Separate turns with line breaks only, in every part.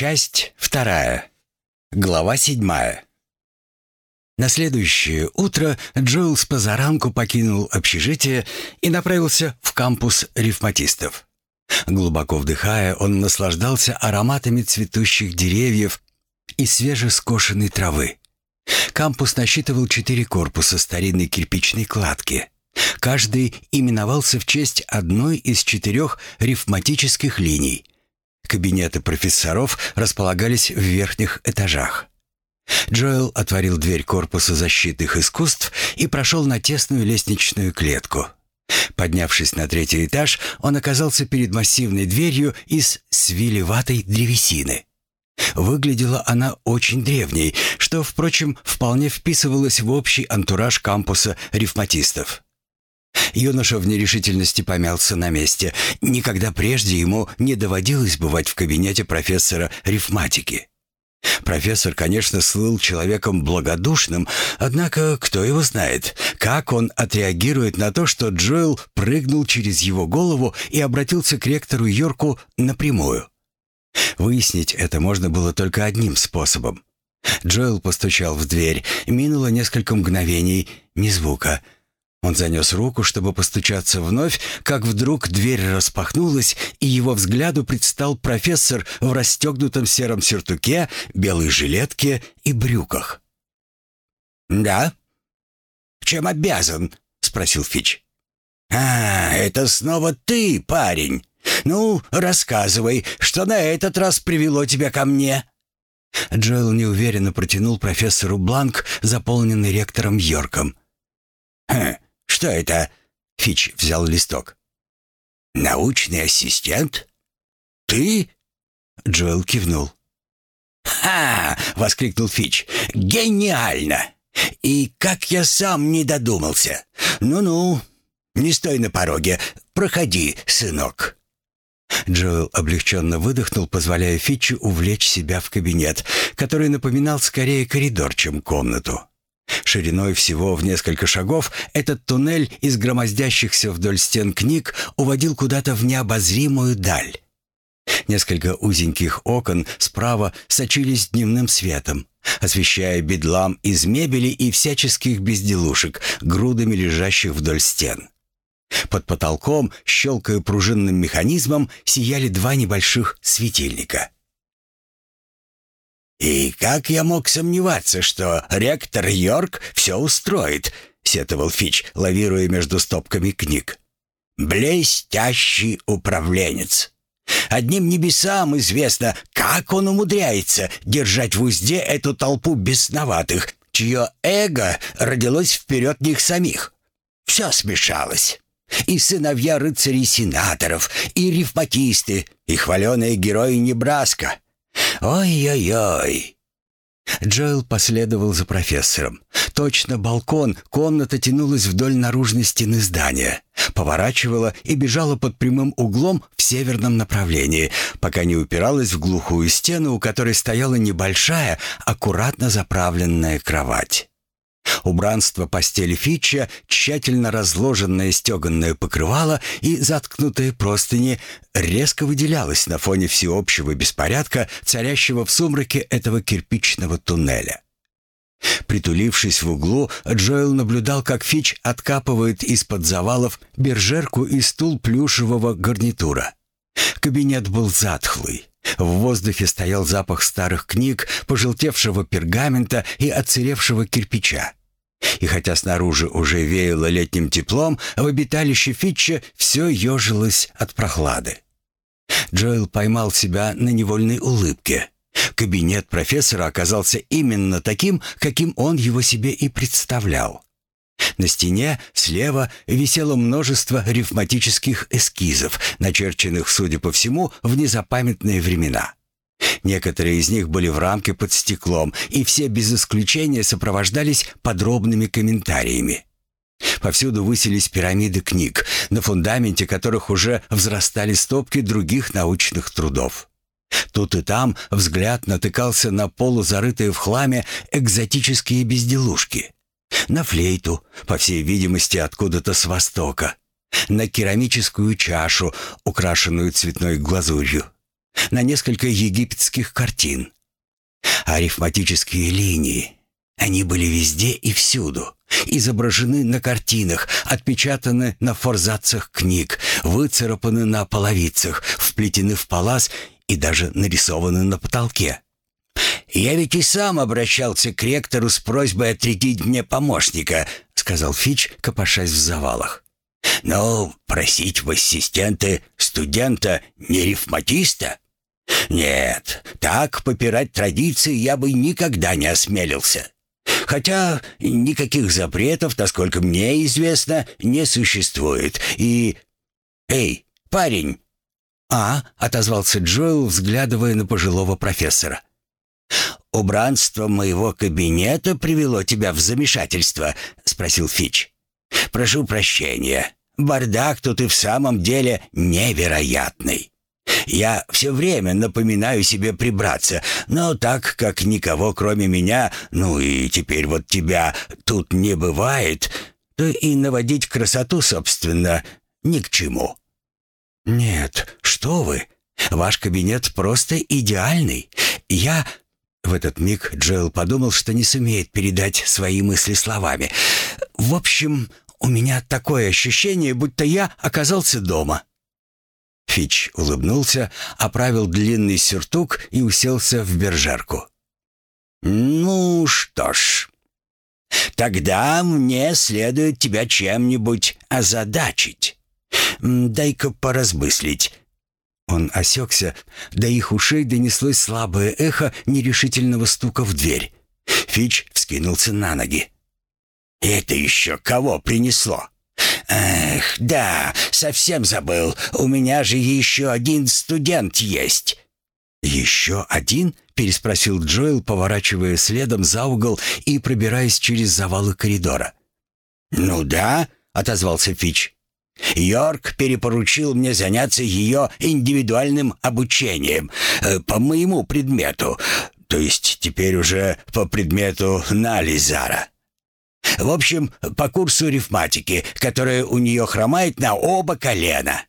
Часть вторая. Глава седьмая. На следующее утро Джоэл с позаранку покинул общежитие и направился в кампус рифматистов. Глубоко вдыхая, он наслаждался ароматами цветущих деревьев и свежескошенной травы. Кампус насчитывал четыре корпуса старинной кирпичной кладки. Каждый именовался в честь одной из четырех рифматических линий. Кабинеты профессоров располагались в верхних этажах. Джоэл отворил дверь корпуса защитных искусств и прошел на тесную лестничную клетку. Поднявшись на третий этаж, он оказался перед массивной дверью из свилеватой древесины. Выглядела она очень древней, что, впрочем, вполне вписывалось в общий антураж кампуса рифматистов. Юноша в нерешительности помялся на месте. Никогда прежде ему не доводилось бывать в кабинете профессора рифматики. Профессор, конечно, слыл человеком благодушным, однако кто его знает, как он отреагирует на то, что Джоэл прыгнул через его голову и обратился к ректору Йорку напрямую. Выяснить это можно было только одним способом. Джоэл постучал в дверь, минуло несколько мгновений, ни звука — он занес руку, чтобы постучаться вновь, как вдруг дверь распахнулась, и его взгляду предстал профессор в расстегнутом сером сюртуке, белой жилетке и брюках.
«Да? Чем обязан?» — спросил Фич. «А, это снова ты, парень. Ну, рассказывай, что на этот раз привело тебя ко мне?»
Джоэл неуверенно протянул профессору бланк, заполненный ректором Йорком.
«Хм, «Что это?» — Фич взял листок. «Научный ассистент? Ты?» — Джоэл кивнул. «Ха!» — воскликнул Фич. «Гениально! И как я сам не додумался! Ну-ну, не стой на пороге, проходи, сынок!»
Джоэл облегченно выдохнул, позволяя Фитчу увлечь себя в кабинет, который напоминал скорее коридор, чем комнату. Шириной всего в несколько шагов этот туннель из громоздящихся вдоль стен книг уводил куда-то в необозримую даль. Несколько узеньких окон справа сочились дневным светом, освещая бедлам из мебели и всяческих безделушек, грудами лежащих вдоль стен. Под потолком, щелкая пружинным механизмом, сияли два небольших светильника —
«И как я мог сомневаться, что ректор Йорк все устроит?» — сетовал Фич, лавируя между стопками книг. «Блестящий управленец. Одним небесам известно, как он умудряется держать в узде эту толпу бесноватых, чье эго родилось вперед них самих. Все смешалось. И сыновья рыцарей-сенаторов, и рифматисты, и хваленые герои Небраска — «Ой-ой-ой!» Джоэл последовал за профессором. Точно балкон, комната тянулась вдоль наружной стены здания, поворачивала и бежала под прямым углом в северном направлении, пока не упиралась в глухую стену, у которой стояла небольшая, аккуратно заправленная кровать. Убранство постели Фитча, тщательно разложенное стеганное покрывало и заткнутые простыни резко выделялось на фоне всеобщего беспорядка, царящего в сумраке этого кирпичного туннеля. Притулившись в углу, Джоэл наблюдал, как Фич откапывает из-под завалов бержерку и стул плюшевого гарнитура. Кабинет был затхлый. В воздухе стоял запах старых книг, пожелтевшего пергамента и отсыревшего кирпича. И хотя снаружи уже веяло летним теплом, в обиталище Фитча все ежилось от прохлады. Джоэл поймал себя на невольной улыбке. Кабинет профессора оказался именно таким, каким он его себе и представлял. На стене слева висело множество рифматических эскизов, начерченных, судя по всему, в незапамятные времена. Некоторые из них были в рамке под стеклом, и все без исключения сопровождались подробными комментариями. Повсюду высились пирамиды книг, на фундаменте которых уже взрастали стопки других научных трудов. Тут и там взгляд натыкался на полузарытые в хламе экзотические безделушки. На флейту, по всей видимости, откуда-то с востока. На керамическую чашу, украшенную цветной глазурью
на несколько египетских картин. Арифматические линии, они были везде и всюду. Изображены на картинах, отпечатаны на форзацах книг, выцарапаны на половицах, вплетены в палас и даже нарисованы на потолке.
«Я ведь и сам обращался к ректору с просьбой отрядить мне помощника», — сказал Фич, копошась в завалах. «Но просить в ассистенты студента не рифматиста? Нет, так попирать традиции я бы никогда не осмелился. Хотя никаких запретов, насколько мне известно, не существует. И... Эй, парень!»
«А?» — отозвался Джоэл, взглядывая на пожилого профессора.
«Убранство моего кабинета привело тебя в замешательство?» — спросил Фич. «Прошу прощения. Бардак тут и в самом деле невероятный. Я все время напоминаю себе прибраться, но так как никого кроме меня, ну и теперь вот тебя тут не бывает, то и наводить красоту, собственно, ни к чему».
«Нет, что вы! Ваш кабинет просто идеальный. Я...» В этот миг Джоэл подумал, что не сумеет передать свои мысли словами. «В общем, у меня такое ощущение, будто я оказался дома». Фич улыбнулся, оправил длинный сюртук и уселся в бержерку.
«Ну что ж, тогда мне следует тебя чем-нибудь озадачить. Дай-ка поразмыслить».
Он осекся, до их ушей донеслось слабое эхо нерешительного стука в дверь. Фич вскинулся на ноги.
«Это еще кого принесло?» «Эх, да, совсем забыл. У меня же еще один студент есть».
«Еще один?» — переспросил Джоэл, поворачивая следом за угол и пробираясь через завалы коридора.
«Ну да», — отозвался Фич. «Йорк перепоручил мне заняться ее индивидуальным обучением э, по моему предмету, то есть теперь уже по предмету Нализара. В общем, по курсу рифматики, которая у нее хромает на оба колена».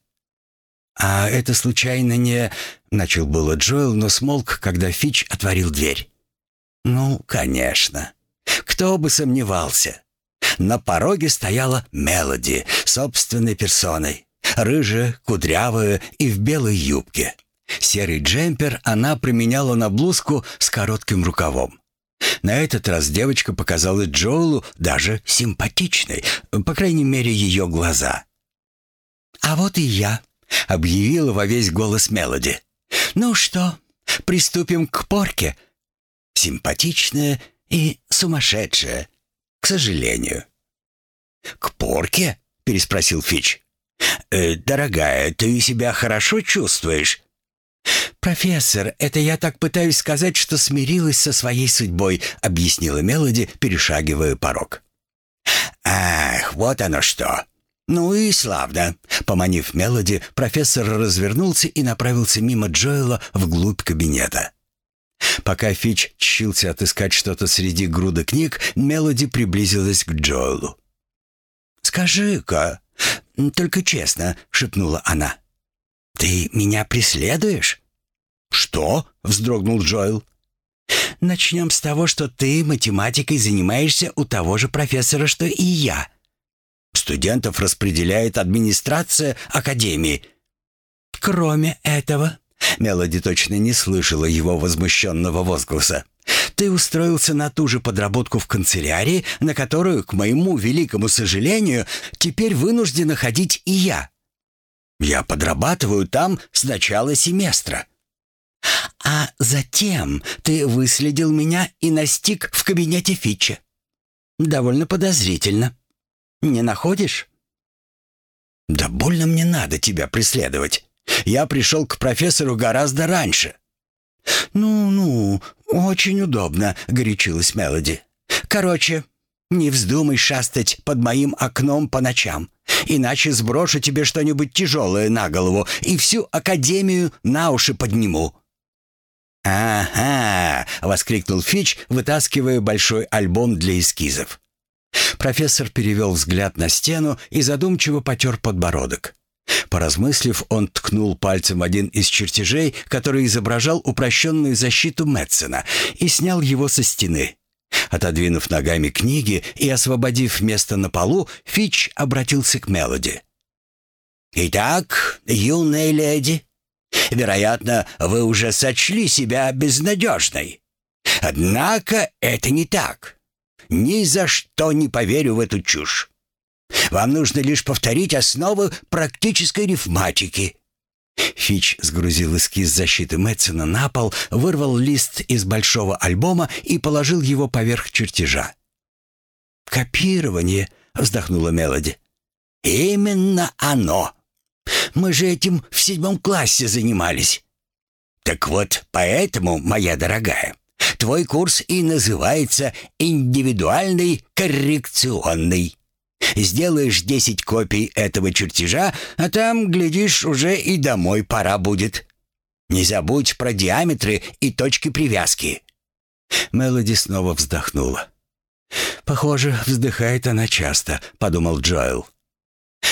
«А это случайно не...» — начал было Джоэл, но смолк, когда Фич отворил дверь. «Ну, конечно. Кто бы сомневался. На пороге стояла Мелоди, собственной персоной. Рыжая, кудрявая и в белой юбке. Серый джемпер она применяла на блузку с коротким рукавом. На этот раз девочка показалась Джоулу даже симпатичной, по крайней мере, ее глаза. «А вот и я», — объявила во весь голос Мелоди. «Ну что, приступим к порке?» Симпатичная и сумасшедшая, к сожалению.
«К порке?» — переспросил Фич. «Э, «Дорогая, ты себя хорошо чувствуешь?»
«Профессор, это я так пытаюсь сказать, что смирилась со своей судьбой», — объяснила Мелоди, перешагивая порог.
«Ах, вот оно что! Ну и славно!» Поманив Мелоди, профессор развернулся и направился мимо Джоэла вглубь кабинета.
Пока Фич чился отыскать что-то среди груда книг, Мелоди приблизилась к Джоэлу.
«Скажи-ка, только честно», — шепнула она, — «ты меня преследуешь?»
«Что?» — вздрогнул Джоэл.
«Начнем с того, что ты математикой занимаешься у того же профессора, что и я. Студентов распределяет администрация Академии. Кроме этого...» Мелоди точно не слышала его возмущенного возгласа. «Ты устроился на ту же подработку в канцелярии, на которую, к моему великому сожалению, теперь вынуждена ходить и я. Я подрабатываю там с начала семестра. А затем ты выследил меня и настиг в кабинете Фитча. Довольно подозрительно. Не находишь? Да больно мне надо тебя преследовать. Я пришел к профессору гораздо раньше. Ну-ну, очень удобно, горячилась Мелоди. Короче, не вздумай шастать под моим окном по ночам, иначе сброшу тебе что-нибудь тяжелое на голову и всю академию на уши подниму. «Ага!» — воскликнул Фич, вытаскивая большой альбом для эскизов.
Профессор перевел взгляд на стену и задумчиво потер подбородок. Поразмыслив, он ткнул пальцем один из чертежей, который изображал упрощенную защиту Метсена, и снял его со стены. Отодвинув ногами книги и освободив место на полу, Фич обратился к Мелоди.
«Итак, юная леди, вероятно, вы уже сочли себя безнадежной. Однако это не так. Ни за что не поверю в эту чушь. Вам нужно лишь повторить основы практической рифматики».
Фич сгрузил эскиз защиты Мэтсона на пол, вырвал лист из большого альбома и положил его поверх чертежа.
«Копирование», — вздохнула Мелоди. «Именно оно. Мы же этим в седьмом классе занимались. Так вот, поэтому, моя дорогая, твой курс и называется индивидуальный коррекционный. Сделаешь десять копий этого чертежа, а там, глядишь, уже и домой пора будет. Не забудь про диаметры и точки привязки».
Мелоди снова вздохнула. «Похоже, вздыхает она часто», — подумал Джоэл.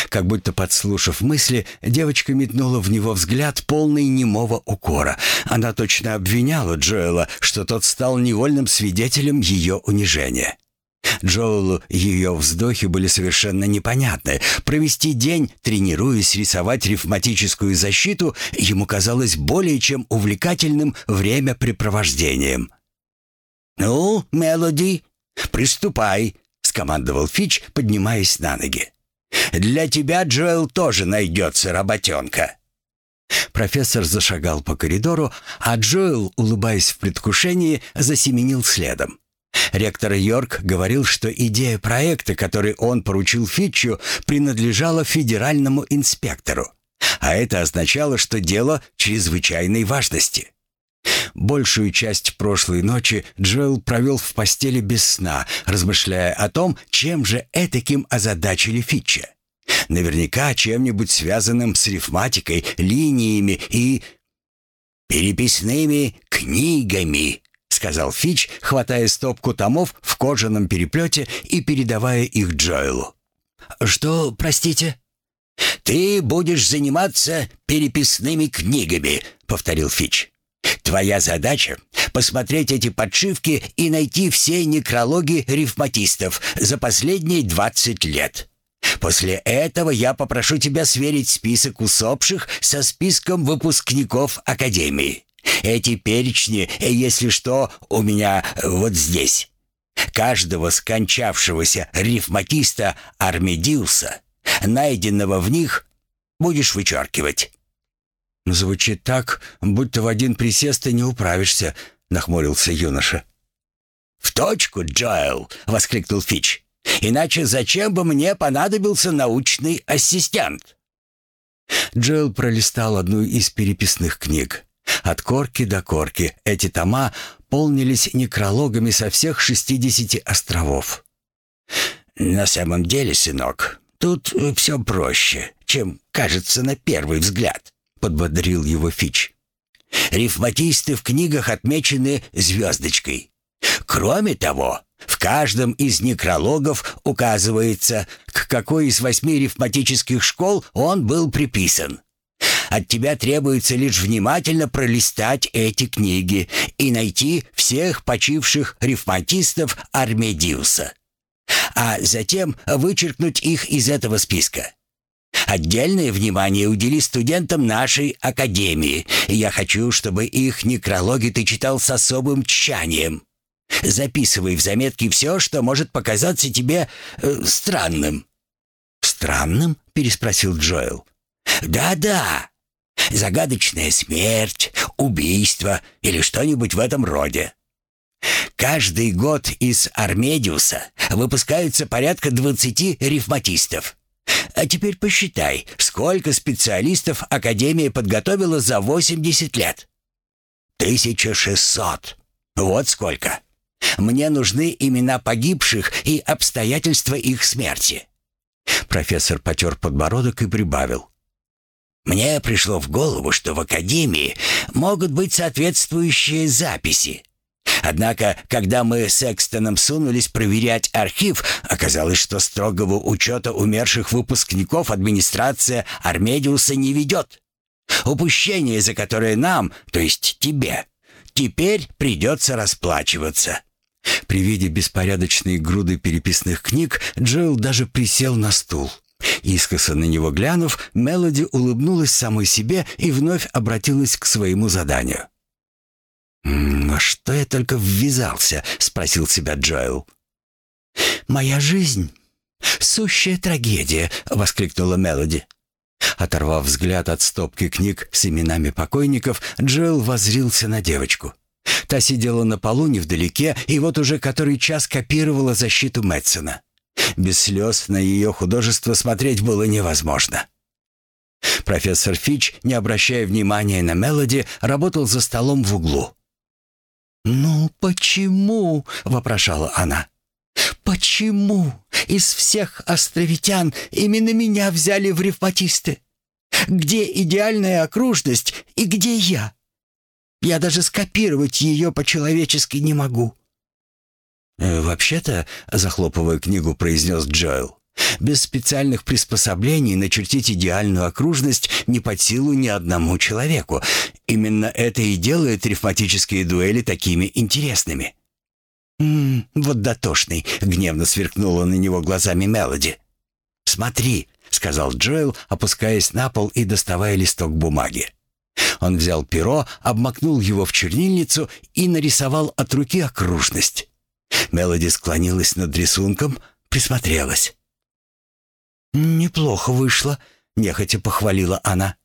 Как будто подслушав мысли, девочка метнула в него взгляд, полный немого укора. Она точно обвиняла Джоэла, что тот стал невольным свидетелем ее унижения. Джоэлу ее вздохи были совершенно непонятны. Провести день, тренируясь рисовать рифматическую защиту, ему казалось более чем увлекательным времяпрепровождением.
«Ну, Мелоди, приступай», — скомандовал Фич, поднимаясь на ноги. «Для тебя, Джоэл, тоже найдется работенка».
Профессор зашагал по коридору, а Джоэл, улыбаясь в предвкушении, засеменил следом. Ректор Йорк говорил, что идея проекта, который он поручил Фитчу, принадлежала федеральному инспектору. А это означало, что дело чрезвычайной важности. Большую часть прошлой ночи Джоэл провел в постели без сна, размышляя о том, чем же этаким озадачили Фитча. Наверняка чем-нибудь связанным с рифматикой, линиями и...
«Переписными книгами», — сказал Фич, хватая стопку томов в кожаном переплете и передавая их Джоэлу.
«Что, простите?»
«Ты будешь заниматься переписными книгами», — повторил Фич. Твоя задача — посмотреть эти подшивки и найти все некрологи рифматистов за последние 20 лет. После этого я попрошу тебя сверить список усопших со списком выпускников Академии. Эти перечни, если что, у меня вот здесь. Каждого скончавшегося рифматиста Армедиуса, найденного в них, будешь вычеркивать.
«Звучит так, будто в один присест ты не управишься», — нахмурился юноша.
«В точку, Джоэл!» — воскликнул Фич. «Иначе зачем бы мне понадобился научный ассистент?»
Джоэл пролистал одну из переписных книг. От корки до корки эти тома полнились некрологами со всех шестидесяти островов.
«На самом деле, сынок, тут все проще, чем кажется на первый взгляд», — подбодрил его Фич. «Рифматисты в книгах отмечены звездочкой. Кроме того, в каждом из некрологов указывается, к какой из восьми рифматических школ он был приписан. От тебя требуется лишь внимательно пролистать эти книги и найти всех почивших рифматистов Армедиуса, а затем вычеркнуть их из этого списка. Отдельное внимание удели студентам нашей академии. Я хочу, чтобы их некрологи ты читал с особым тщанием. Записывай в заметки все, что может показаться тебе э, странным».
«Странным?» — переспросил Джоэл.
«Да-да. Загадочная смерть, убийство или что-нибудь в этом роде. Каждый год из Армедиуса выпускаются порядка 20 рифматистов. А теперь посчитай, сколько специалистов Академия подготовила за 80 лет. 1600. Вот сколько. Мне нужны имена погибших и обстоятельства их смерти.
Профессор потер подбородок и прибавил.
Мне пришло в голову, что в Академии могут быть соответствующие записи. Однако, когда мы с Экстоном сунулись проверять архив, оказалось, что строгого учета умерших выпускников администрация Армедиуса не ведет. Упущение, за которое нам, то есть тебе, теперь придется расплачиваться».
При виде беспорядочной груды переписных книг Джоэл даже присел на стул. Искоса на него глянув, Мелоди улыбнулась самой себе и вновь обратилась к своему заданию.
«Во что я только ввязался?» — спросил себя Джоэл. «Моя жизнь — сущая трагедия!» — воскликнула Мелоди.
Оторвав взгляд от стопки книг с именами покойников, Джоэл возрился на девочку. Та сидела на полу невдалеке и вот уже который час копировала защиту Мэтсона. Без слез на ее художество смотреть было невозможно. Профессор Фич, не обращая внимания на Мелоди, работал за столом в углу.
«Ну почему?» — вопрошала она. «Почему из всех островитян именно меня взяли в ревматисты? Где идеальная окружность и где я? Я даже скопировать ее по-человечески не могу».
«Э, «Вообще-то», — захлопывая книгу, произнес Джоэл, «без специальных приспособлений начертить идеальную окружность не под силу ни одному человеку. Именно это и делает рифматические дуэли такими интересными».
«М -м, вот дотошный», — гневно сверкнула на него глазами Мелоди.
«Смотри», — сказал Джоэл, опускаясь на пол и доставая листок бумаги. Он взял перо, обмакнул его в чернильницу и нарисовал от руки окружность. Мелоди склонилась над рисунком, присмотрелась.
«Неплохо вышло», — нехотя похвалила она.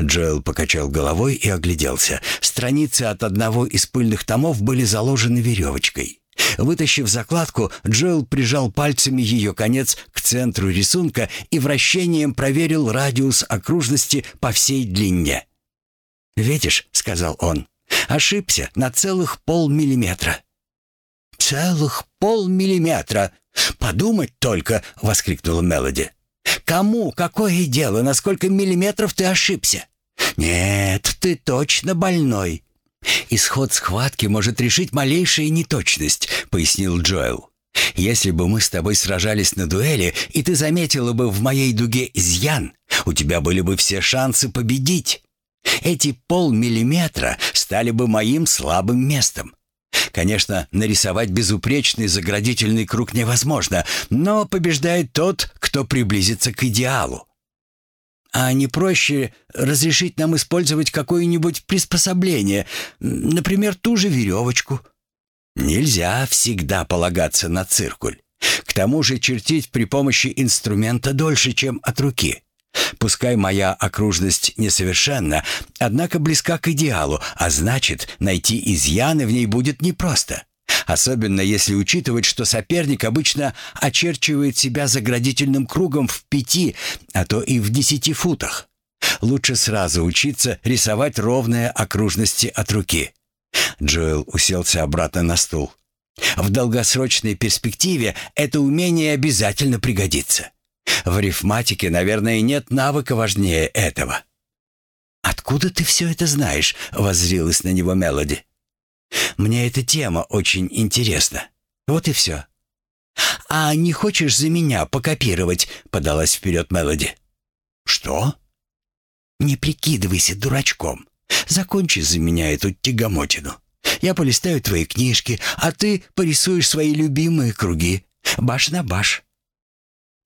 Джоэл покачал головой и огляделся. Страницы от одного из пыльных томов были заложены веревочкой. Вытащив закладку, Джоэл прижал пальцами ее конец к центру рисунка и вращением проверил радиус окружности по всей длине. «Видишь», — сказал он, — «ошибся на целых полмиллиметра».
«Целых полмиллиметра! Подумать только!» — воскликнула Мелоди. «Кому какое дело, на сколько миллиметров ты ошибся? Нет, ты точно больной».
«Исход схватки может решить малейшая неточность», — пояснил Джоэл. «Если бы мы с тобой сражались на дуэли, и ты заметила бы в моей дуге изъян, у тебя были бы все шансы победить. Эти полмиллиметра стали бы моим слабым местом. Конечно, нарисовать безупречный заградительный круг невозможно, но побеждает тот, кто приблизится к идеалу. А не проще разрешить нам использовать какое-нибудь приспособление, например, ту же веревочку? Нельзя всегда полагаться на циркуль. К тому же чертить при помощи инструмента дольше, чем от руки. Пускай моя окружность несовершенна, однако близка к идеалу, а значит, найти изъяны в ней будет непросто. Особенно если учитывать, что соперник обычно очерчивает себя заградительным кругом в пяти, а то и в десяти футах. Лучше сразу учиться рисовать ровные окружности от руки. Джоэл уселся обратно на стул. В долгосрочной перспективе это умение обязательно пригодится. В рифматике, наверное, нет навыка важнее этого». «Откуда ты все это знаешь?» — воззрилась на него Мелоди. «Мне эта тема очень интересна. Вот и все». «А не хочешь за меня покопировать?» — подалась вперед Мелоди. «Что?» «Не прикидывайся дурачком. Закончи за меня эту тягомотину. Я полистаю твои книжки, а ты порисуешь свои любимые круги. Баш на баш.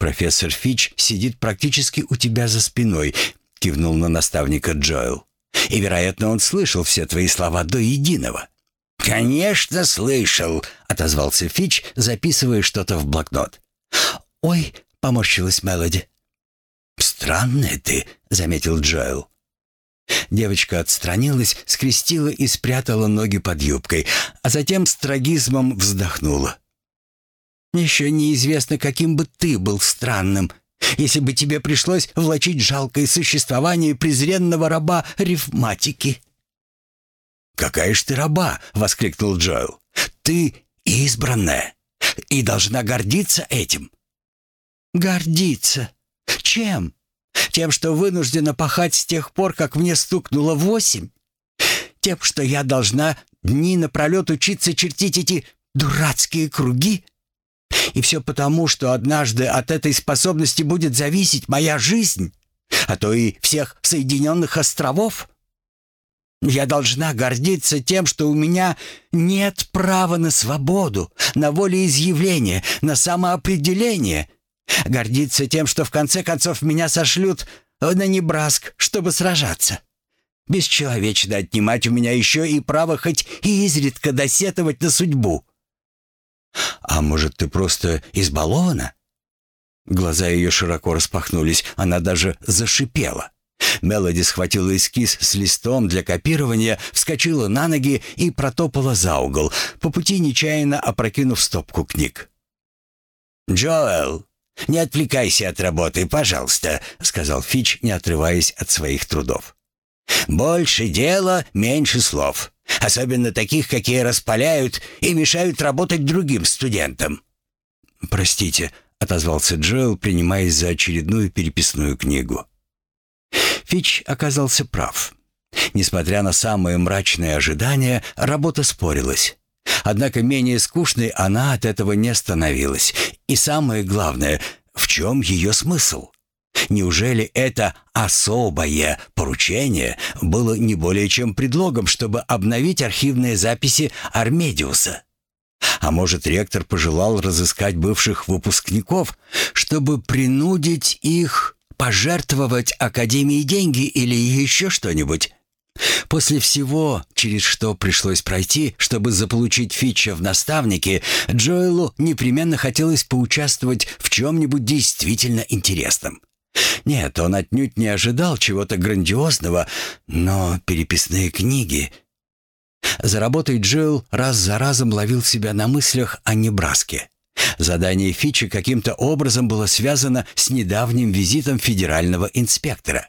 «Профессор Фич сидит практически у тебя за спиной», — кивнул на наставника Джоэл. «И, вероятно, он слышал все твои слова до единого».
«Конечно, слышал», — отозвался Фич, записывая что-то в блокнот.
«Ой», — поморщилась Мелоди.
«Странная ты», — заметил Джоэл.
Девочка отстранилась, скрестила и спрятала ноги под юбкой, а затем с трагизмом вздохнула. Еще неизвестно, каким бы ты был странным, если бы тебе пришлось влачить жалкое существование презренного раба рифматики».
«Какая ж ты раба!» — воскликнул Джоэл. «Ты избранная и должна гордиться этим».
«Гордиться? Чем? Тем, что вынуждена пахать с тех пор, как мне стукнуло восемь? Тем, что я должна
дни напролет учиться чертить эти дурацкие круги? И все потому, что однажды от этой способности будет зависеть моя жизнь, а то и всех Соединенных островов? Я должна гордиться тем, что у меня нет права на свободу, на волеизъявление, на самоопределение. Гордиться тем, что в конце концов меня сошлют на Небраск, чтобы сражаться. Бесчеловечно отнимать у меня еще и право хоть и изредка досетовать на судьбу.
«А может, ты просто избалована?» Глаза ее широко распахнулись, она даже зашипела. Мелоди схватила эскиз с листом для копирования, вскочила на ноги и протопала за угол, по пути нечаянно опрокинув стопку книг.
«Джоэл, не отвлекайся от работы, пожалуйста», — сказал Фич, не отрываясь от своих трудов. «Больше дела, меньше слов, особенно таких, какие распаляют и мешают работать другим студентам».
«Простите», — отозвался Джоэл, принимаясь за очередную переписную книгу. Фич оказался прав. Несмотря на самые мрачные ожидания, работа спорилась. Однако менее скучной она от этого не становилась. И самое главное, в чем ее смысл? Неужели это особое поручение было не более чем предлогом, чтобы обновить архивные записи Армедиуса? А может, ректор пожелал разыскать бывших выпускников, чтобы принудить их пожертвовать Академии деньги или еще что-нибудь? После всего, через что пришлось пройти, чтобы заполучить Фитча в наставнике, Джоэлу непременно хотелось поучаствовать в чем-нибудь действительно интересном. Нет, он отнюдь не ожидал чего-то грандиозного, но переписные книги... За работой Джилл раз за разом ловил себя на мыслях о Небраске. Задание Фичи каким-то образом было связано с недавним визитом федерального инспектора.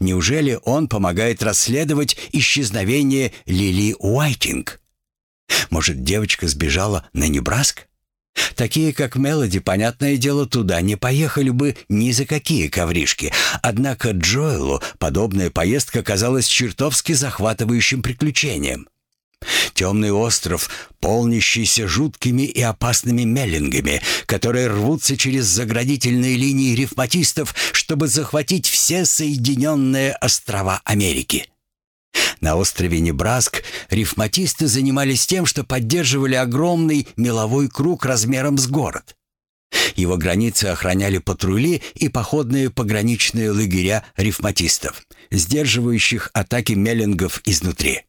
Неужели он помогает расследовать исчезновение Лили Уайтинг? Может, девочка сбежала на Небраск? Такие, как Мелоди, понятное дело, туда не поехали бы ни за какие ковришки. Однако Джоэлу подобная поездка казалась чертовски захватывающим приключением. Темный остров, полнящийся жуткими и опасными меллингами, которые рвутся через заградительные линии рифматистов, чтобы захватить все Соединенные острова Америки. На острове Небраск рифматисты занимались тем, что поддерживали огромный меловой круг размером с город. Его границы охраняли патрули и походные пограничные лагеря рифматистов, сдерживающих атаки меллингов изнутри.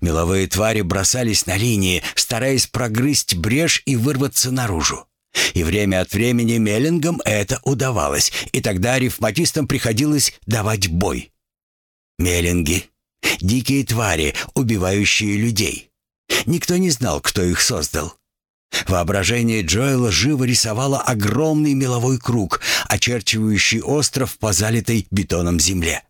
Меловые твари бросались на линии, стараясь прогрызть брешь и вырваться наружу. И время от времени меллингам это удавалось, и тогда рифматистам приходилось давать бой. Меллинги — дикие твари, убивающие людей. Никто не знал, кто их создал. Воображение Джоэла живо рисовало огромный меловой круг, очерчивающий остров по залитой бетоном земле.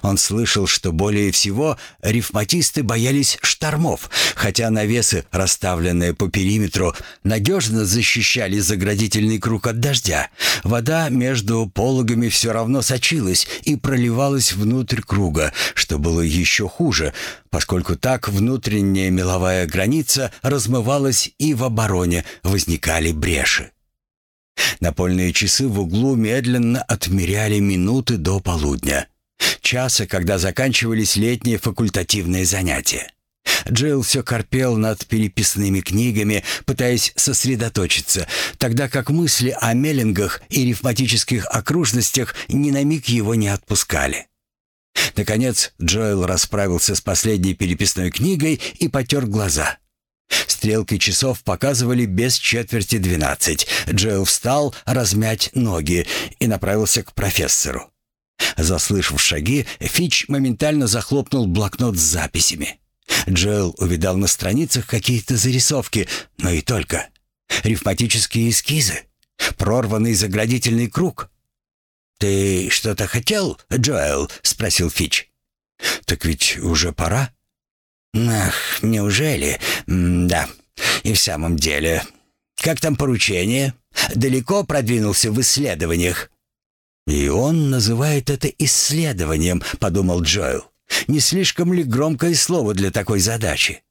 Он слышал, что более всего рифматисты боялись штормов, хотя навесы, расставленные по периметру, надежно защищали заградительный круг от дождя. Вода между пологами все равно сочилась и проливалась внутрь круга, что было еще хуже, поскольку так внутренняя меловая граница размывалась и в обороне возникали бреши. Напольные часы в углу медленно отмеряли минуты до полудня часа, когда заканчивались летние факультативные занятия. Джилл все корпел над переписными книгами, пытаясь сосредоточиться, тогда как мысли о меллингах и рифматических окружностях ни на миг его не отпускали. Наконец Джоэл расправился с последней переписной книгой и потер глаза. Стрелки часов показывали без четверти двенадцать. Джоэл встал размять ноги и направился к профессору. Заслышав шаги, Фич моментально захлопнул блокнот с записями. Джоэл увидал на страницах какие-то зарисовки, но и только. Рифматические эскизы. Прорванный заградительный круг. «Ты что-то хотел, Джоэл?» — спросил Фич. «Так ведь уже пора». «Ах, неужели? М да, и в самом деле. Как там поручение? Далеко продвинулся в исследованиях?» «И он называет это исследованием», — подумал Джоэл. «Не слишком ли громкое слово для такой задачи?»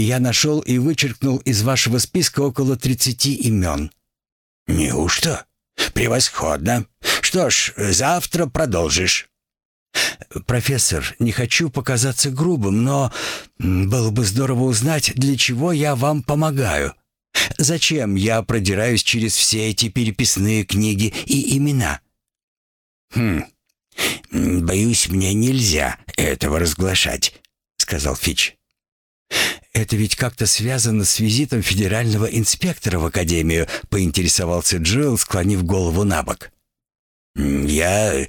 я нашел и вычеркнул из вашего списка около 30 имен».
«Неужто? Превосходно. Что ж, завтра продолжишь».
«Профессор, не хочу показаться грубым, но было бы здорово узнать, для чего я вам помогаю. Зачем я продираюсь через все эти переписные книги и имена?»
«Хм, боюсь, мне нельзя этого разглашать», — сказал Фич.
«Это ведь как-то связано с визитом федерального инспектора в академию», — поинтересовался Джилл, склонив голову на бок.
«Я...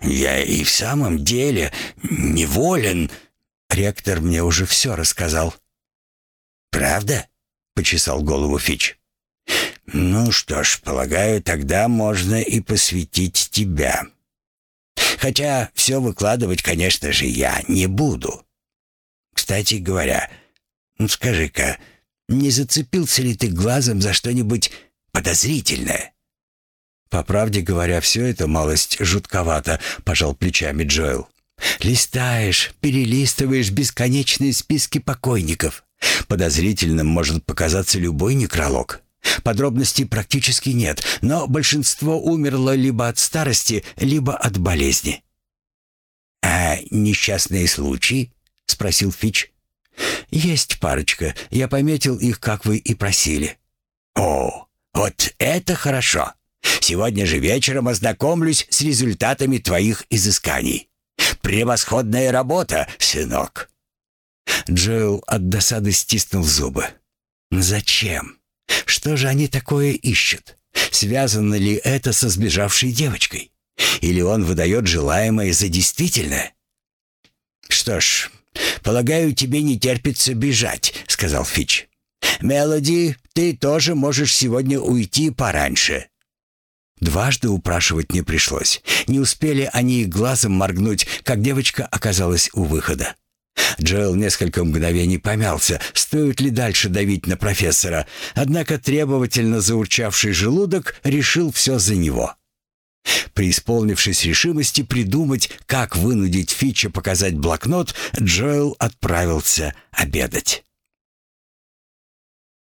я и в самом деле неволен...»
Ректор мне уже все рассказал.
«Правда?» — почесал голову Фич. «Ну что ж, полагаю, тогда можно и посвятить тебя. Хотя все выкладывать, конечно же, я не буду. Кстати говоря, ну скажи-ка, не зацепился ли ты глазом за что-нибудь подозрительное?»
«По правде говоря, все это малость жутковато», — пожал плечами Джоэл. «Листаешь, перелистываешь бесконечные списки покойников. Подозрительным может показаться любой некролог. Подробностей практически нет, но большинство умерло либо от старости, либо от болезни».
«А несчастные случаи?» — спросил Фич.
«Есть парочка. Я пометил их, как вы и просили».
«О, вот это хорошо!» Сегодня же вечером ознакомлюсь с результатами твоих изысканий. Превосходная работа, сынок!»
Джоэл от досады стиснул зубы. «Зачем? Что же они такое ищут? Связано ли это со сбежавшей девочкой? Или он выдает желаемое за действительное?»
«Что ж, полагаю, тебе не терпится бежать», — сказал Фич. «Мелоди, ты тоже можешь сегодня уйти пораньше.
Дважды упрашивать не пришлось. Не успели они глазом моргнуть, как девочка оказалась у выхода. Джоэл несколько мгновений помялся, стоит ли дальше давить на профессора, однако требовательно заурчавший желудок решил все за него. Преисполнившись решимости придумать, как вынудить Фича показать блокнот, Джоэл отправился обедать.